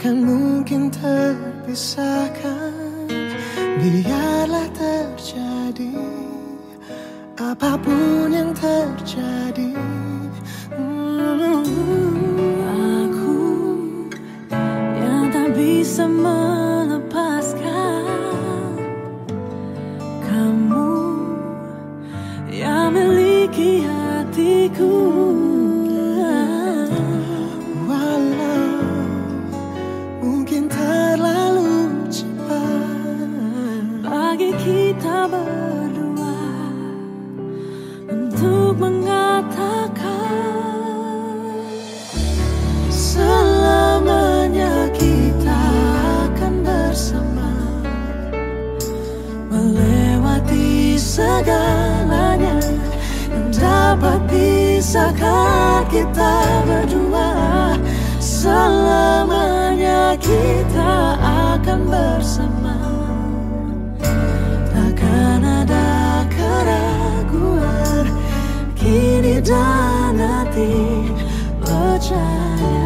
takkan mungkin terpisahkan. Biarlah terjadi apa pun yang terjadi. Aku yang tak bisa melepaskan. Kamu yang miliki hatiku. Berdua untuk mengatakan Selamanya kita akan bersama melewati segalanya yang dapat pisahkan kita berdua? Selamanya done a thing, but.